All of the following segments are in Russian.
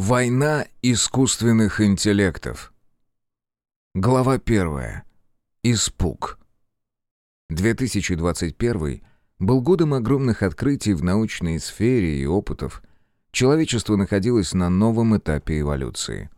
Война искусственных интеллектов. Глава первая. Испуг. 2021 был годом огромных открытий в научной сфере и опытов. Человечество находилось на новом этапе эволюции.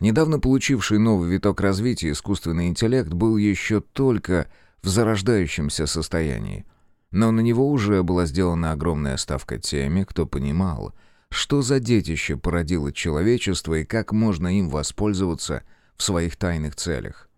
Недавно получивший новый виток развития искусственный интеллект был еще только в зарождающемся состоянии. Но на него уже была сделана огромная ставка теми, кто понимал – что за детище породило человечество и как можно им воспользоваться в своих тайных целях.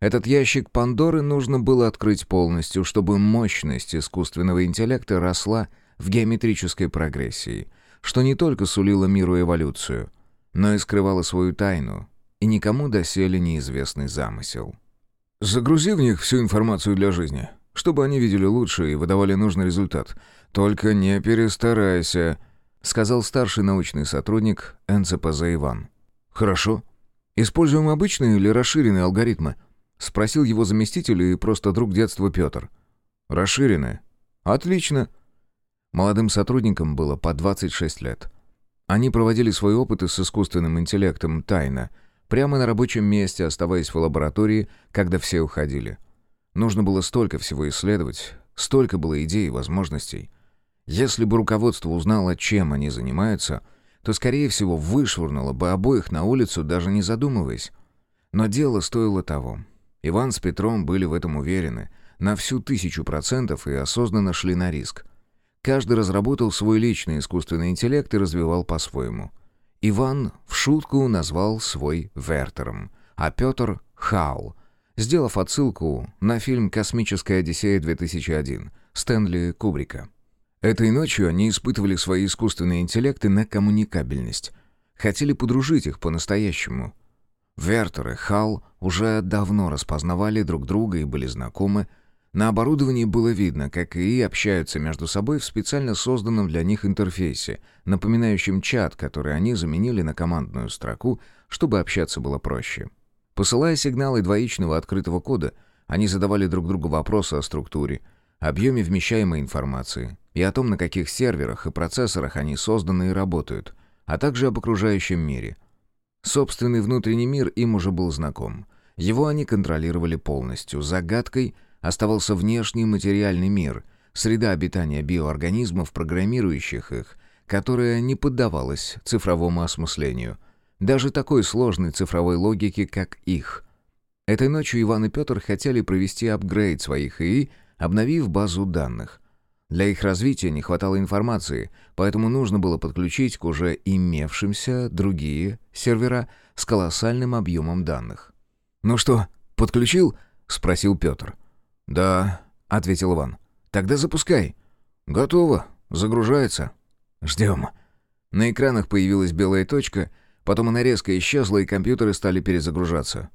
Этот ящик Пандоры нужно было открыть полностью, чтобы мощность искусственного интеллекта росла в геометрической прогрессии, что не только сулило миру эволюцию, но и скрывало свою тайну и никому доселе неизвестный замысел. «Загрузи в них всю информацию для жизни, чтобы они видели лучше и выдавали нужный результат. Только не перестарайся», — сказал старший научный сотрудник НЦПЗ Иван. «Хорошо. Используем обычные или расширенные алгоритмы?» — спросил его заместитель и просто друг детства Петр. «Расширенные». «Отлично». Молодым сотрудникам было по 26 лет. Они проводили свои опыты с искусственным интеллектом тайно, прямо на рабочем месте, оставаясь в лаборатории, когда все уходили. Нужно было столько всего исследовать, столько было идей и возможностей — если бы руководство узнало, чем они занимаются, то, скорее всего, вышвырнуло бы обоих на улицу, даже не задумываясь. Но дело стоило того. Иван с Петром были в этом уверены, на всю тысячу процентов и осознанно шли на риск. Каждый разработал свой личный искусственный интеллект и развивал по-своему. Иван в шутку назвал свой Вертером, а Петр — Хау, сделав отсылку на фильм «Космическая Одиссея-2001» Стэнли Кубрика. Этой ночью они испытывали свои искусственные интеллекты на коммуникабельность. Хотели подружить их по-настоящему. Вертер и Хал уже давно распознавали друг друга и были знакомы. На оборудовании было видно, как и общаются между собой в специально созданном для них интерфейсе, напоминающем чат, который они заменили на командную строку, чтобы общаться было проще. Посылая сигналы двоичного открытого кода, они задавали друг другу вопросы о структуре, объеме вмещаемой информации и о том, на каких серверах и процессорах они созданы и работают, а также об окружающем мире. Собственный внутренний мир им уже был знаком. Его они контролировали полностью. Загадкой оставался внешний материальный мир, среда обитания биоорганизмов, программирующих их, которая не поддавалась цифровому осмыслению. Даже такой сложной цифровой логики, как их. Этой ночью Иван и Петр хотели провести апгрейд своих ИИ обновив базу данных. Для их развития не хватало информации, поэтому нужно было подключить к уже имевшимся другие сервера с колоссальным объемом данных. «Ну что, подключил?» — спросил Петр. «Да», — ответил Иван. «Тогда запускай». «Готово. Загружается». «Ждем». На экранах появилась белая точка, потом она резко исчезла, и компьютеры стали перезагружаться.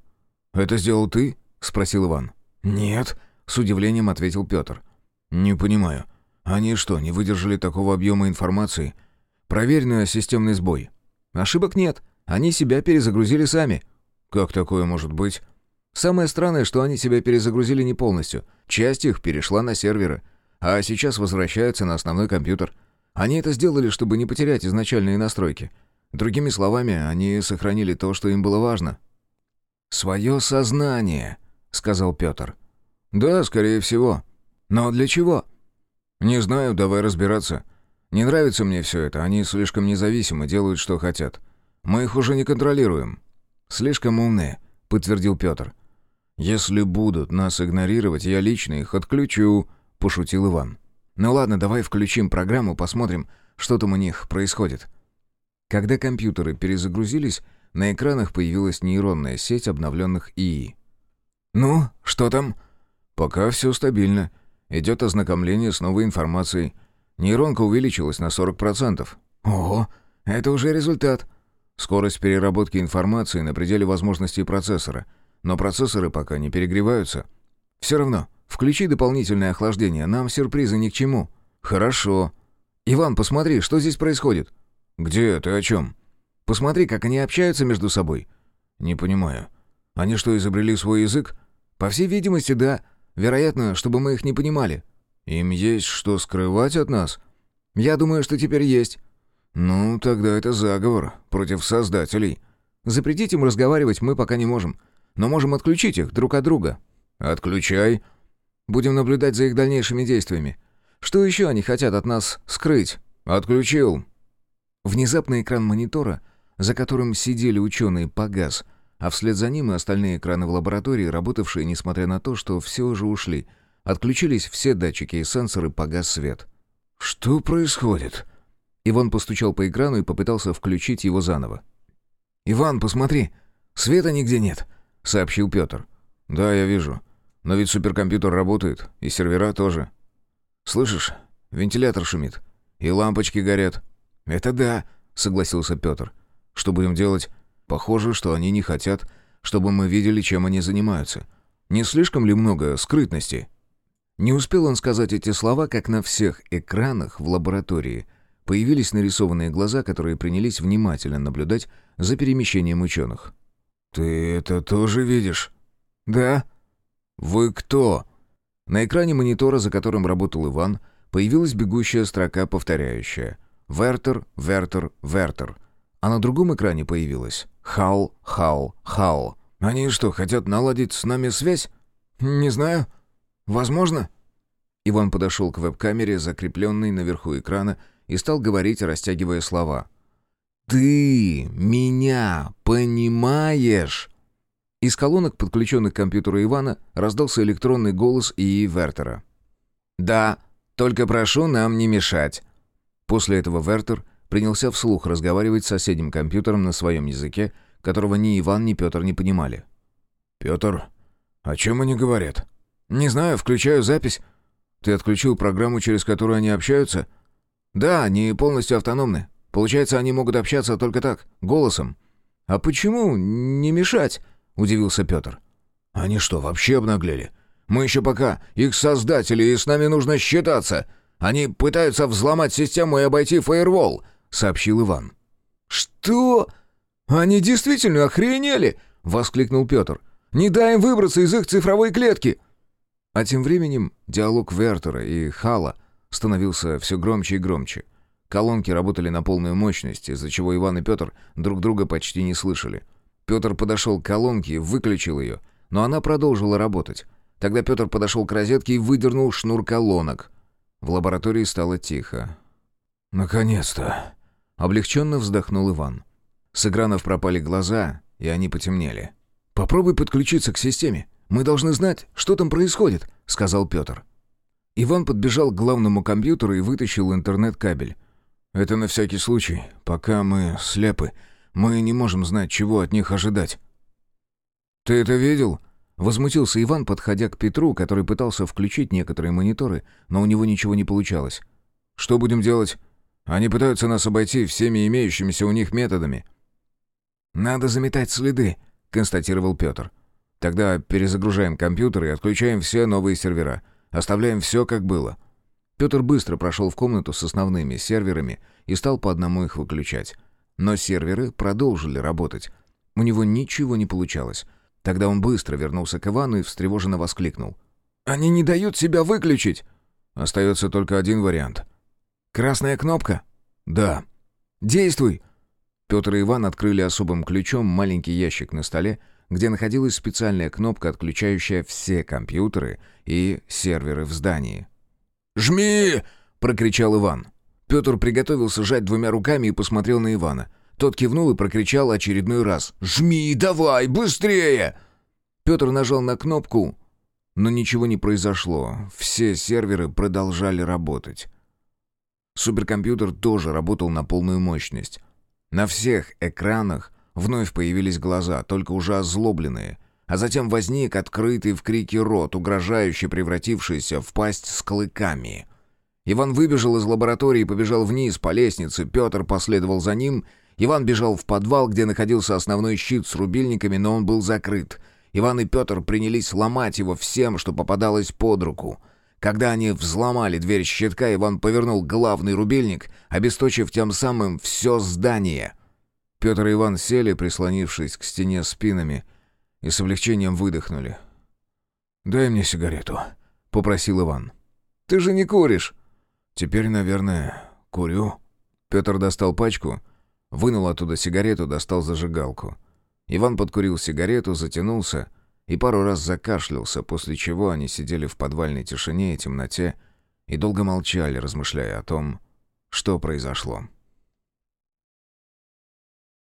«Это сделал ты?» — спросил Иван. «Нет», с удивлением ответил Петр. «Не понимаю. Они что, не выдержали такого объема информации? Проверь системный сбой». «Ошибок нет. Они себя перезагрузили сами». «Как такое может быть?» «Самое странное, что они себя перезагрузили не полностью. Часть их перешла на серверы, а сейчас возвращаются на основной компьютер. Они это сделали, чтобы не потерять изначальные настройки. Другими словами, они сохранили то, что им было важно». «Свое сознание», — сказал Петр. «Да, скорее всего. Но для чего?» «Не знаю, давай разбираться. Не нравится мне все это, они слишком независимы, делают, что хотят. Мы их уже не контролируем». «Слишком умные», — подтвердил Петр. «Если будут нас игнорировать, я лично их отключу», — пошутил Иван. «Ну ладно, давай включим программу, посмотрим, что там у них происходит». Когда компьютеры перезагрузились, на экранах появилась нейронная сеть обновленных ИИ. «Ну, что там?» «Пока все стабильно. Идет ознакомление с новой информацией. Нейронка увеличилась на 40%. Ого, это уже результат. Скорость переработки информации на пределе возможностей процессора. Но процессоры пока не перегреваются. Все равно, включи дополнительное охлаждение, нам сюрпризы ни к чему. Хорошо. Иван, посмотри, что здесь происходит. Где ты о чем? Посмотри, как они общаются между собой. Не понимаю. Они что, изобрели свой язык? По всей видимости, да. Вероятно, чтобы мы их не понимали. Им есть что скрывать от нас? Я думаю, что теперь есть. «Ну, тогда это заговор против создателей». «Запретить им разговаривать мы пока не можем, но можем отключить их друг от друга». «Отключай». «Будем наблюдать за их дальнейшими действиями. Что еще они хотят от нас скрыть?» «Отключил». Внезапно экран монитора, за которым сидели ученые, погас, а вслед за ним и остальные экраны в лаборатории, работавшие, несмотря на то, что все уже ушли. Отключились все датчики и сенсоры, погас свет. «Что происходит?» Иван постучал по экрану и попытался включить его заново. «Иван, посмотри, света нигде нет», — сообщил Петр. «Да, я вижу. Но ведь суперкомпьютер работает, и сервера тоже. Слышишь, вентилятор шумит, и лампочки горят». «Это да», — согласился Петр. «Что будем делать? Похоже, что они не хотят, чтобы мы видели, чем они занимаются. Не слишком ли много скрытности?» Не успел он сказать эти слова, как на всех экранах в лаборатории появились нарисованные глаза, которые принялись внимательно наблюдать за перемещением ученых. «Ты это тоже видишь?» «Да». «Вы кто?» На экране монитора, за которым работал Иван, появилась бегущая строка, повторяющая «Вертер, Вертер, Вертер». А на другом экране появилась «Хал, Хал, Хал». «Они что, хотят наладить с нами связь?» «Не знаю. Возможно». Иван подошел к веб-камере, закрепленной наверху экрана, и стал говорить, растягивая слова. «Ты меня понимаешь?» Из колонок, подключенных к компьютеру Ивана, раздался электронный голос ИИ Вертера. «Да, только прошу нам не мешать». После этого Вертер принялся вслух разговаривать с соседним компьютером на своем языке, которого ни Иван, ни Петр не понимали. «Петр, о чем они говорят?» «Не знаю, включаю запись». «Ты отключил программу, через которую они общаются?» «Да, они полностью автономны. Получается, они могут общаться только так, голосом». «А почему не мешать?» удивился Петр. «Они что, вообще обнаглели? Мы еще пока их создатели, и с нами нужно считаться. Они пытаются взломать систему и обойти фаервол», — сообщил Иван. «Что? Они действительно охренели!» — воскликнул Петр. «Не дай им выбраться из их цифровой клетки!» А тем временем диалог Вертера и Хала становился все громче и громче. Колонки работали на полную мощность, из-за чего Иван и Петр друг друга почти не слышали. Петр подошел к колонке, выключил ее, но она продолжила работать. Тогда Петр подошел к розетке и выдернул шнур колонок. В лаборатории стало тихо. «Наконец-то!» — облегченно вздохнул Иван. С экранов пропали глаза, и они потемнели. «Попробуй подключиться к системе. Мы должны знать, что там происходит», — сказал Петр. Иван подбежал к главному компьютеру и вытащил интернет-кабель. «Это на всякий случай, пока мы слепы», мы не можем знать, чего от них ожидать». «Ты это видел?» — возмутился Иван, подходя к Петру, который пытался включить некоторые мониторы, но у него ничего не получалось. «Что будем делать? Они пытаются нас обойти всеми имеющимися у них методами». «Надо заметать следы», — констатировал Петр. «Тогда перезагружаем компьютер и отключаем все новые сервера. Оставляем все, как было». Петр быстро прошел в комнату с основными серверами и стал по одному их выключать. Но серверы продолжили работать. У него ничего не получалось. Тогда он быстро вернулся к Ивану и встревоженно воскликнул. «Они не дают себя выключить!» «Остается только один вариант». «Красная кнопка?» «Да». «Действуй!» Петр и Иван открыли особым ключом маленький ящик на столе, где находилась специальная кнопка, отключающая все компьютеры и серверы в здании. «Жми!» — прокричал Иван. Петр приготовился сжать двумя руками и посмотрел на Ивана. Тот кивнул и прокричал очередной раз. «Жми, давай, быстрее!» Петр нажал на кнопку, но ничего не произошло. Все серверы продолжали работать. Суперкомпьютер тоже работал на полную мощность. На всех экранах вновь появились глаза, только уже озлобленные. А затем возник открытый в крике рот, угрожающе превратившийся в пасть с клыками — Иван выбежал из лаборатории и побежал вниз по лестнице. Петр последовал за ним. Иван бежал в подвал, где находился основной щит с рубильниками, но он был закрыт. Иван и Петр принялись ломать его всем, что попадалось под руку. Когда они взломали дверь щитка, Иван повернул главный рубильник, обесточив тем самым все здание. Петр и Иван сели, прислонившись к стене спинами, и с облегчением выдохнули. «Дай мне сигарету», — попросил Иван. «Ты же не куришь». Теперь, наверное, курю. Петр достал пачку, вынул оттуда сигарету, достал зажигалку. Иван подкурил сигарету, затянулся и пару раз закашлялся, после чего они сидели в подвальной тишине и темноте и долго молчали, размышляя о том, что произошло.